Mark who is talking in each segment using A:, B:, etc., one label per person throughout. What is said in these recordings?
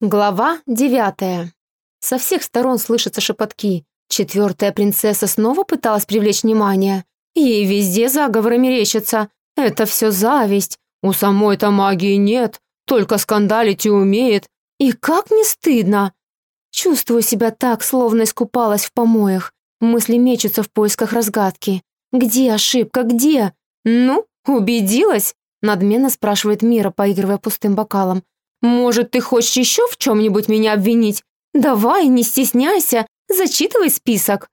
A: Глава девятая. Со всех сторон слышатся шепотки. Четвертая принцесса снова пыталась привлечь внимание. Ей везде заговоры мерещатся. Это все зависть. У самой-то магии нет, только скандалить и умеет. И как не стыдно. Чувствую себя так, словно искупалась в помоях. Мысли мечутся в поисках разгадки. Где ошибка, где? Ну, убедилась? Надменно спрашивает Мира, поигрывая пустым бокалом. Может, ты хочешь еще в чем-нибудь меня обвинить? Давай, не стесняйся, зачитывай список».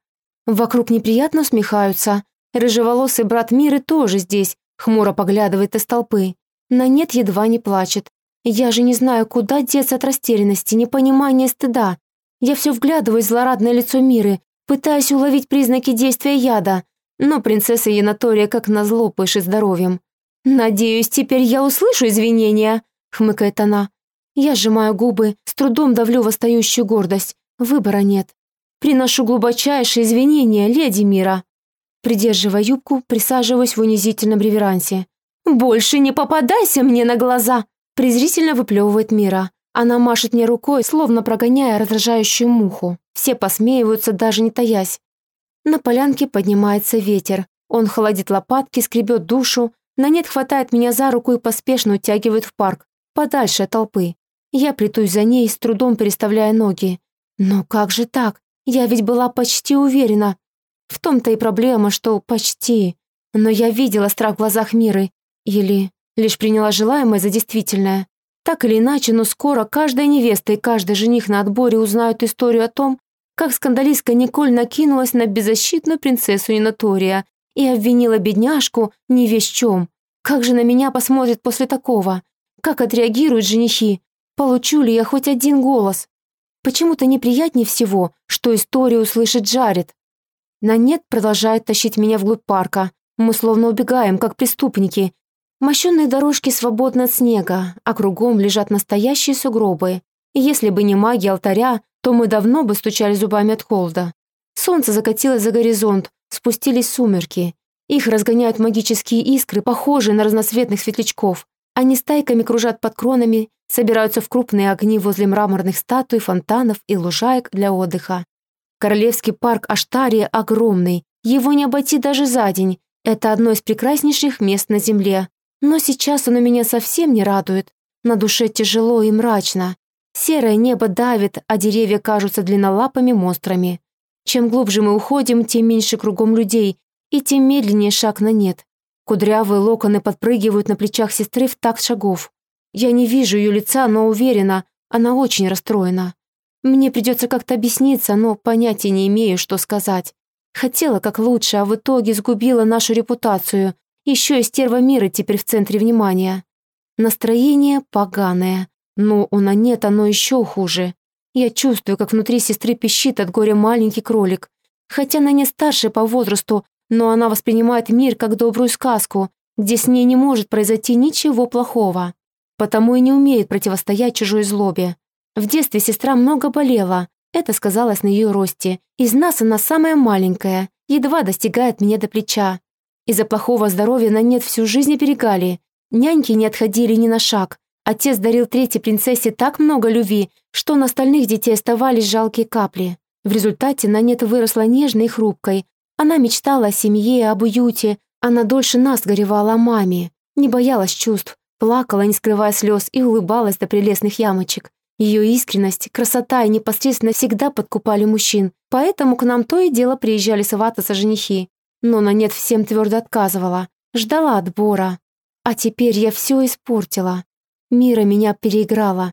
A: Вокруг неприятно усмехаются. Рыжеволосый брат Миры тоже здесь, хмуро поглядывает из толпы. На нет едва не плачет. Я же не знаю, куда деться от растерянности, непонимания, стыда. Я все вглядываюсь в злорадное лицо Миры, пытаясь уловить признаки действия яда, но принцесса Янатория как назло пышет здоровьем. «Надеюсь, теперь я услышу извинения», — хмыкает она. Я сжимаю губы, с трудом давлю восстающую гордость. Выбора нет. Приношу глубочайшие извинения, леди Мира. Придерживая юбку, присаживаюсь в унизительном реверансе. «Больше не попадайся мне на глаза!» презрительно выплевывает Мира. Она машет мне рукой, словно прогоняя раздражающую муху. Все посмеиваются, даже не таясь. На полянке поднимается ветер. Он холодит лопатки, скребет душу. Нанет хватает меня за руку и поспешно утягивает в парк, подальше от толпы. Я плетусь за ней, с трудом переставляя ноги. Но как же так? Я ведь была почти уверена. В том-то и проблема, что почти. Но я видела страх в глазах Миры. Или лишь приняла желаемое за действительное. Так или иначе, но скоро каждая невеста и каждый жених на отборе узнают историю о том, как скандалистка Николь накинулась на беззащитную принцессу Инатория и обвинила бедняжку не весь чем. Как же на меня посмотрят после такого? Как отреагируют женихи? Получу ли я хоть один голос? Почему-то неприятнее всего, что историю услышит Джаред. На нет продолжает тащить меня вглубь парка. Мы словно убегаем, как преступники. Мощенные дорожки свободны от снега, а кругом лежат настоящие сугробы. И если бы не магия алтаря, то мы давно бы стучали зубами от холода. Солнце закатилось за горизонт, спустились сумерки. Их разгоняют магические искры, похожие на разноцветных светлячков. Они стайками кружат под кронами, собираются в крупные огни возле мраморных статуй, фонтанов и лужаек для отдыха. Королевский парк Аштария огромный, его не обойти даже за день. Это одно из прекраснейших мест на Земле. Но сейчас оно меня совсем не радует. На душе тяжело и мрачно. Серое небо давит, а деревья кажутся длиннолапыми монстрами. Чем глубже мы уходим, тем меньше кругом людей, и тем медленнее шаг на нет. Кудрявые локоны подпрыгивают на плечах сестры в такт шагов. Я не вижу ее лица, но уверена, она очень расстроена. Мне придется как-то объясниться, но понятия не имею, что сказать. Хотела как лучше, а в итоге сгубила нашу репутацию. Еще и стерва мира теперь в центре внимания. Настроение поганое. Но у нет, оно еще хуже. Я чувствую, как внутри сестры пищит от горя маленький кролик. Хотя она не старше по возрасту, но она воспринимает мир как добрую сказку, где с ней не может произойти ничего плохого. Потому и не умеет противостоять чужой злобе. В детстве сестра много болела, это сказалось на ее росте. Из нас она самая маленькая, едва достигает меня до плеча. Из-за плохого здоровья на нет всю жизнь оберегали. Няньки не отходили ни на шаг. Отец дарил третьей принцессе так много любви, что на остальных детей оставались жалкие капли. В результате Нанет выросла нежной и хрупкой, она мечтала о семье, об уюте. Она дольше нас горевала о маме. Не боялась чувств, плакала, не скрывая слез, и улыбалась до прелестных ямочек. Ее искренность, красота и непосредственно всегда подкупали мужчин, поэтому к нам то и дело приезжали свататься женихи. Но на нет всем твердо отказывала, ждала отбора. А теперь я все испортила. Мира меня переиграла.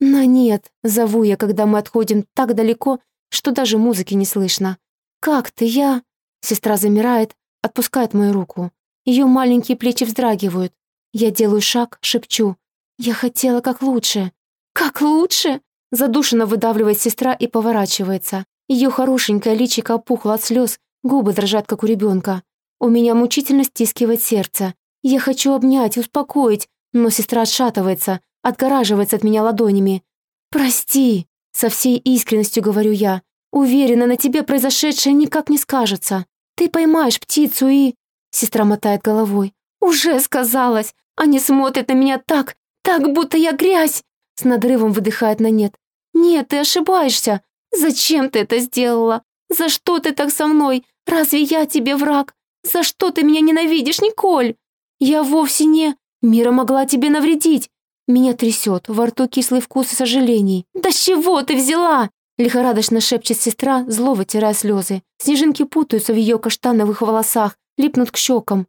A: На нет, зову я, когда мы отходим так далеко, что даже музыки не слышно. «Как ты, я...» Сестра замирает, отпускает мою руку. Ее маленькие плечи вздрагивают. Я делаю шаг, шепчу. «Я хотела как лучше». «Как лучше?» Задушенно выдавливает сестра и поворачивается. Ее хорошенькое личико опухло от слез, губы дрожат, как у ребенка. У меня мучительно стискивает сердце. Я хочу обнять, успокоить, но сестра отшатывается, отгораживается от меня ладонями. «Прости!» — со всей искренностью говорю я. «Уверена, на тебе произошедшее никак не скажется. Ты поймаешь птицу и...» Сестра мотает головой. «Уже сказалось! Они смотрят на меня так, так, будто я грязь!» С надрывом выдыхает на нет. «Нет, ты ошибаешься! Зачем ты это сделала? За что ты так со мной? Разве я тебе враг? За что ты меня ненавидишь, Николь? Я вовсе не... Мира могла тебе навредить. Меня трясет, во рту кислый вкус и сожалений. «Да с чего ты взяла?» Лихорадочно шепчет сестра, зло вытирая слезы. Снежинки путаются в ее каштановых волосах, липнут к щекам.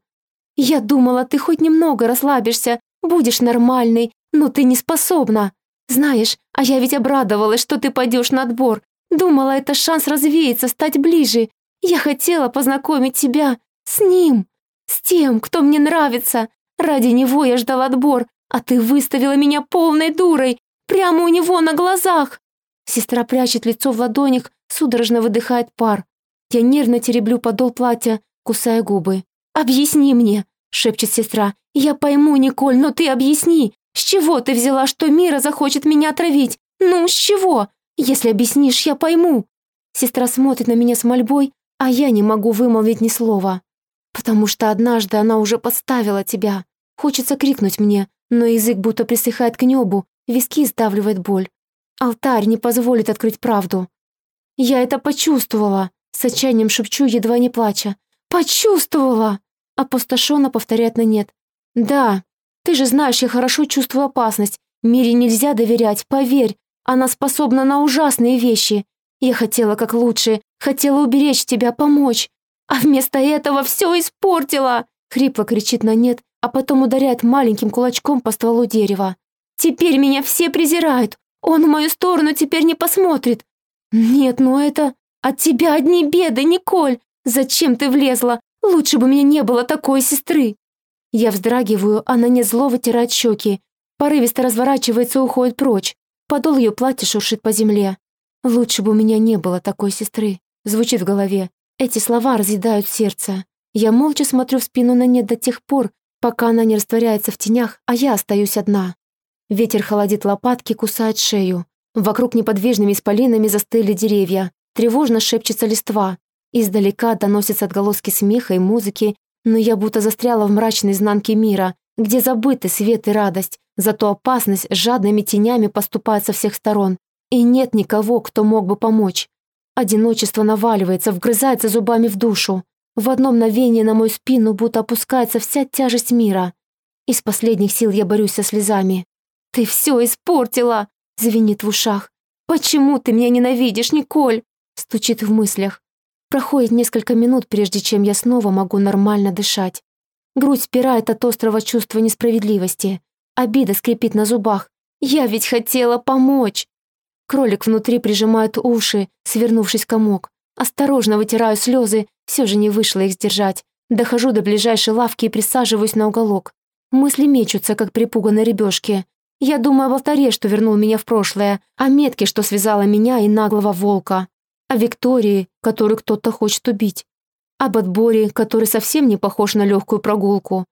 A: «Я думала, ты хоть немного расслабишься, будешь нормальной, но ты не способна. Знаешь, а я ведь обрадовалась, что ты пойдешь на отбор. Думала, это шанс развеяться, стать ближе. Я хотела познакомить тебя с ним, с тем, кто мне нравится. Ради него я ждал отбор, а ты выставила меня полной дурой, прямо у него на глазах. Сестра прячет лицо в ладонях, судорожно выдыхает пар. Я нервно тереблю подол платья, кусая губы. «Объясни мне», — шепчет сестра. «Я пойму, Николь, но ты объясни. С чего ты взяла, что Мира захочет меня отравить? Ну, с чего? Если объяснишь, я пойму». Сестра смотрит на меня с мольбой, а я не могу вымолвить ни слова. «Потому что однажды она уже подставила тебя. Хочется крикнуть мне, но язык будто присыхает к небу, виски сдавливает боль. Алтарь не позволит открыть правду. Я это почувствовала, с отчаянием шепчу, едва не плача. «Почувствовала!» Опустошенно повторяет на нет. «Да, ты же знаешь, я хорошо чувствую опасность. Мире нельзя доверять, поверь. Она способна на ужасные вещи. Я хотела как лучше, хотела уберечь тебя, помочь. А вместо этого все испортила!» Хрипло кричит на нет, а потом ударяет маленьким кулачком по стволу дерева. «Теперь меня все презирают! Он в мою сторону теперь не посмотрит!» «Нет, ну это... От тебя одни беды, Николь! Зачем ты влезла? Лучше бы мне не было такой сестры!» Я вздрагиваю, она не зло вытирает щеки. Порывисто разворачивается и уходит прочь. Подол ее платья шуршит по земле. «Лучше бы у меня не было такой сестры», звучит в голове. Эти слова разъедают сердце. Я молча смотрю в спину на нет до тех пор, пока она не растворяется в тенях, а я остаюсь одна. Ветер холодит лопатки, кусает шею. Вокруг неподвижными исполинами застыли деревья. Тревожно шепчется листва. Издалека доносятся отголоски смеха и музыки, но я будто застряла в мрачной изнанке мира, где забыты свет и радость, зато опасность жадными тенями поступает со всех сторон. И нет никого, кто мог бы помочь. Одиночество наваливается, вгрызается зубами в душу. В одно мгновение на мою спину будто опускается вся тяжесть мира. Из последних сил я борюсь со слезами. «Ты все испортила!» — звенит в ушах. «Почему ты меня ненавидишь, Николь?» — стучит в мыслях. Проходит несколько минут, прежде чем я снова могу нормально дышать. Грудь спирает от острого чувства несправедливости. Обида скрипит на зубах. «Я ведь хотела помочь!» Кролик внутри прижимает уши, свернувшись комок. Осторожно вытираю слезы, все же не вышло их сдержать. Дохожу до ближайшей лавки и присаживаюсь на уголок. Мысли мечутся, как припуганные ребёшки. Я думаю об алтаре, что вернул меня в прошлое, о метке, что связала меня и наглого волка, о Виктории, которую кто-то хочет убить, об отборе, который совсем не похож на легкую прогулку.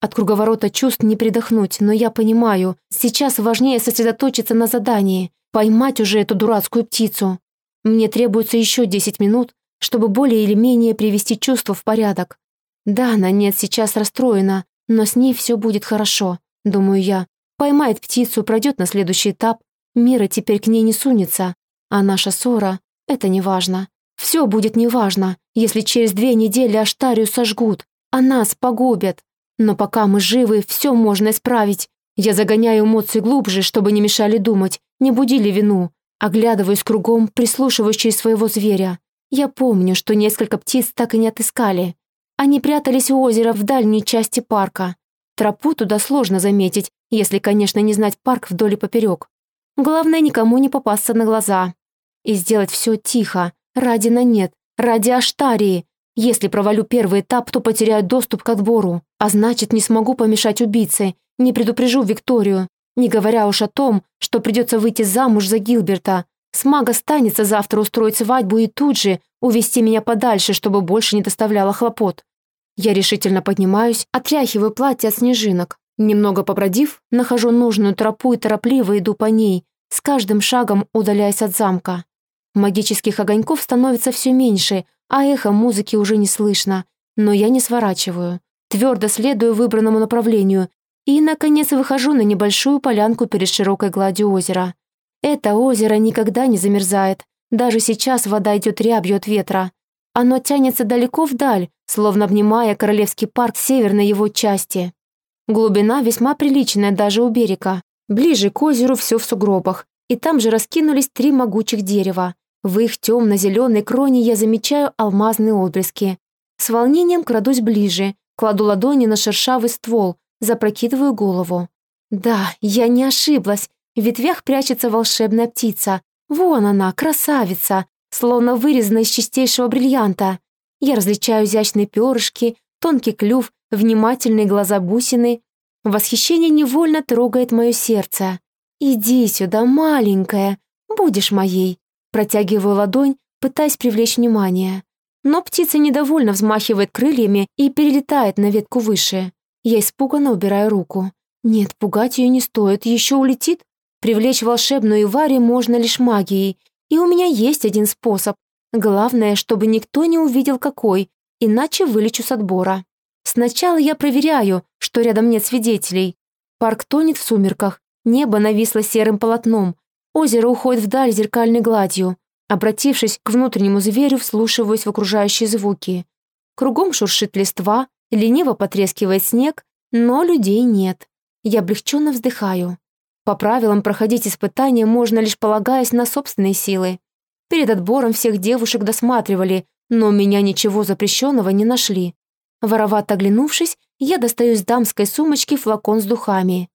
A: От круговорота чувств не передохнуть, но я понимаю, сейчас важнее сосредоточиться на задании, поймать уже эту дурацкую птицу. Мне требуется еще 10 минут, чтобы более или менее привести чувство в порядок. Да, она нет сейчас расстроена, но с ней все будет хорошо, думаю я. Поймает птицу, пройдет на следующий этап. Мира теперь к ней не сунется. А наша ссора — это неважно. Все будет неважно, если через две недели Аштарию сожгут, а нас погубят. Но пока мы живы, все можно исправить. Я загоняю эмоции глубже, чтобы не мешали думать, не будили вину. Оглядываюсь кругом, прислушиваюсь через своего зверя. Я помню, что несколько птиц так и не отыскали. Они прятались у озера в дальней части парка. Тропу туда сложно заметить, если, конечно, не знать парк вдоль и поперек. Главное, никому не попасться на глаза. И сделать все тихо, ради на нет, ради Аштарии. Если провалю первый этап, то потеряю доступ к отбору, а значит, не смогу помешать убийце, не предупрежу Викторию, не говоря уж о том, что придется выйти замуж за Гилберта. С мага станется завтра устроить свадьбу и тут же увести меня подальше, чтобы больше не доставляло хлопот. Я решительно поднимаюсь, отряхиваю платье от снежинок. Немного побродив, нахожу нужную тропу и торопливо иду по ней, с каждым шагом удаляясь от замка. Магических огоньков становится все меньше, а эхо музыки уже не слышно, но я не сворачиваю. Твердо следую выбранному направлению и, наконец, выхожу на небольшую полянку перед широкой гладью озера. Это озеро никогда не замерзает. Даже сейчас вода идет рябью от ветра. Оно тянется далеко вдаль, словно обнимая Королевский парк северной его части. Глубина весьма приличная даже у берега. Ближе к озеру все в сугробах, и там же раскинулись три могучих дерева. В их темно-зеленой кроне я замечаю алмазные отблески. С волнением крадусь ближе, кладу ладони на шершавый ствол, запрокидываю голову. Да, я не ошиблась. В ветвях прячется волшебная птица. Вон она, красавица, словно вырезанная из чистейшего бриллианта. Я различаю изящные перышки, тонкий клюв, внимательные глаза бусины. Восхищение невольно трогает мое сердце. «Иди сюда, маленькая, будешь моей». Протягиваю ладонь, пытаясь привлечь внимание. Но птица недовольно взмахивает крыльями и перелетает на ветку выше. Я испуганно убираю руку. Нет, пугать ее не стоит, еще улетит. Привлечь волшебную Ивари можно лишь магией, и у меня есть один способ. Главное, чтобы никто не увидел какой, иначе вылечу с отбора. Сначала я проверяю, что рядом нет свидетелей. Парк тонет в сумерках, Небо нависло серым полотном, озеро уходит вдаль зеркальной гладью. Обратившись к внутреннему зверю, вслушиваюсь в окружающие звуки. Кругом шуршит листва, лениво потрескивает снег, но людей нет. Я облегченно вздыхаю. По правилам проходить испытания можно лишь полагаясь на собственные силы. Перед отбором всех девушек досматривали, но у меня ничего запрещенного не нашли. Воровато оглянувшись, я достаю из дамской сумочки флакон с духами.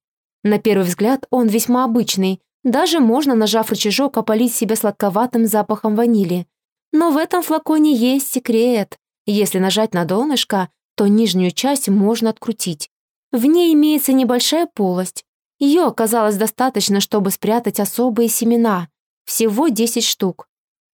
A: На первый взгляд он весьма обычный, даже можно, нажав рычажок, опалить себя сладковатым запахом ванили. Но в этом флаконе есть секрет. Если нажать на донышко, то нижнюю часть можно открутить. В ней имеется небольшая полость. Ее оказалось достаточно, чтобы спрятать особые семена. Всего 10 штук.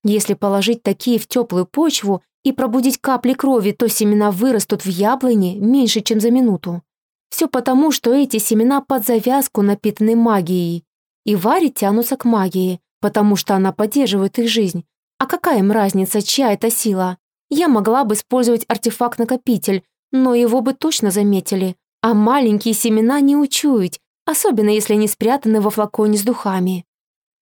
A: Если положить такие в теплую почву и пробудить капли крови, то семена вырастут в яблоне меньше, чем за минуту. Все потому, что эти семена под завязку напитаны магией. И Варе тянутся к магии, потому что она поддерживает их жизнь. А какая им разница, чья это сила? Я могла бы использовать артефакт-накопитель, но его бы точно заметили. А маленькие семена не учуять, особенно если они спрятаны во флаконе с духами.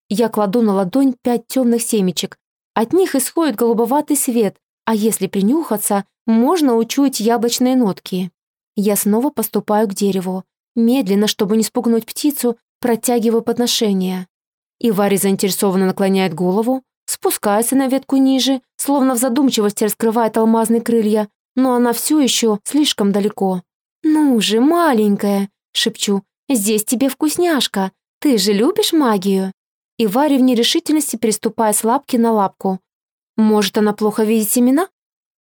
A: Я кладу на ладонь пять темных семечек. От них исходит голубоватый свет, а если принюхаться, можно учуять яблочные нотки. Я снова поступаю к дереву. Медленно, чтобы не спугнуть птицу, протягиваю подношение. И Варя заинтересованно наклоняет голову, спускается на ветку ниже, словно в задумчивости раскрывает алмазные крылья, но она все еще слишком далеко. «Ну же, маленькая!» — шепчу. «Здесь тебе вкусняшка! Ты же любишь магию?» И Варя в нерешительности приступая с лапки на лапку. «Может, она плохо видит семена?»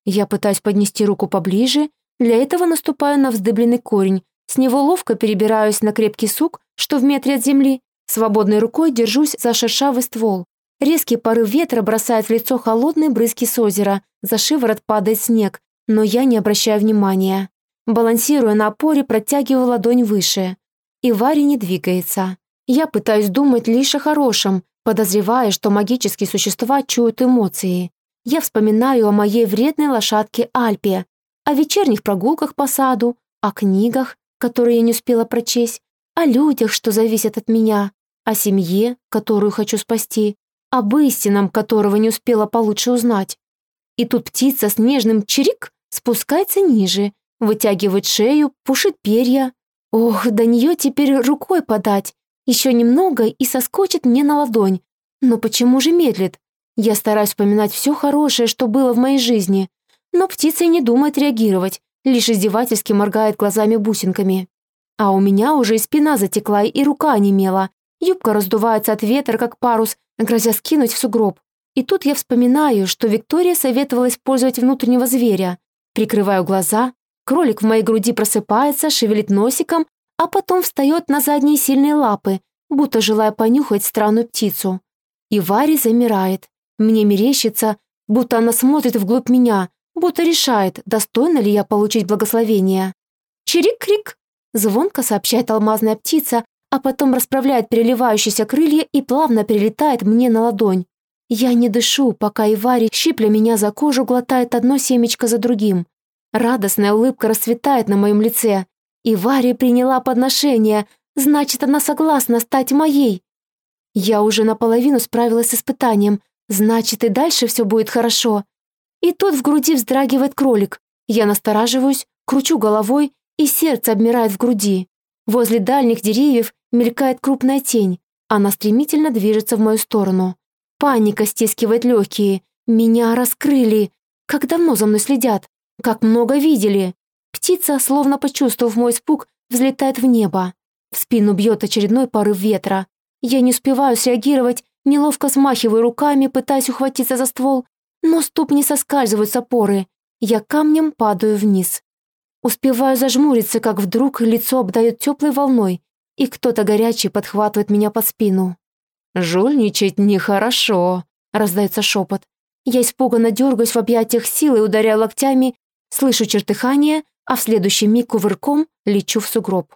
A: Я пытаюсь поднести руку поближе для этого наступаю на вздыбленный корень, с него ловко перебираюсь на крепкий сук, что в метре от земли, свободной рукой держусь за шершавый ствол. Резкий порыв ветра бросает в лицо холодные брызги с озера, за шиворот падает снег, но я не обращаю внимания. Балансируя на опоре, протягиваю ладонь выше. И Варя не двигается. Я пытаюсь думать лишь о хорошем, подозревая, что магические существа чуют эмоции. Я вспоминаю о моей вредной лошадке Альпе, о вечерних прогулках по саду, о книгах, которые я не успела прочесть, о людях, что зависят от меня, о семье, которую хочу спасти, об истинном, которого не успела получше узнать. И тут птица с нежным чирик спускается ниже, вытягивает шею, пушит перья. Ох, до нее теперь рукой подать. Еще немного и соскочит мне на ладонь. Но почему же медлит? Я стараюсь вспоминать все хорошее, что было в моей жизни, но птица не думает реагировать, лишь издевательски моргает глазами-бусинками. А у меня уже и спина затекла, и рука онемела. Юбка раздувается от ветра, как парус, грозя скинуть в сугроб. И тут я вспоминаю, что Виктория советовала использовать внутреннего зверя. Прикрываю глаза, кролик в моей груди просыпается, шевелит носиком, а потом встает на задние сильные лапы, будто желая понюхать странную птицу. И Варя замирает. Мне мерещится, будто она смотрит вглубь меня, будто решает, достойна ли я получить благословение. «Чирик-крик!» — звонко сообщает алмазная птица, а потом расправляет переливающиеся крылья и плавно перелетает мне на ладонь. Я не дышу, пока Ивари, щипля меня за кожу, глотает одно семечко за другим. Радостная улыбка расцветает на моем лице. И Варя приняла подношение, значит, она согласна стать моей. Я уже наполовину справилась с испытанием, значит, и дальше все будет хорошо. И тут в груди вздрагивает кролик. Я настораживаюсь, кручу головой, и сердце обмирает в груди. Возле дальних деревьев мелькает крупная тень. Она стремительно движется в мою сторону. Паника стискивает легкие. Меня раскрыли. Как давно за мной следят? Как много видели? Птица, словно почувствовав мой испуг, взлетает в небо. В спину бьет очередной порыв ветра. Я не успеваю среагировать, неловко смахиваю руками, пытаясь ухватиться за ствол, но ступни соскальзывают с опоры. Я камнем падаю вниз. Успеваю зажмуриться, как вдруг лицо обдает теплой волной, и кто-то горячий подхватывает меня под спину. «Жульничать нехорошо», — раздается шепот. Я испуганно дергаюсь в объятиях силы, ударяя локтями, слышу чертыхание, а в следующий миг кувырком лечу в сугроб.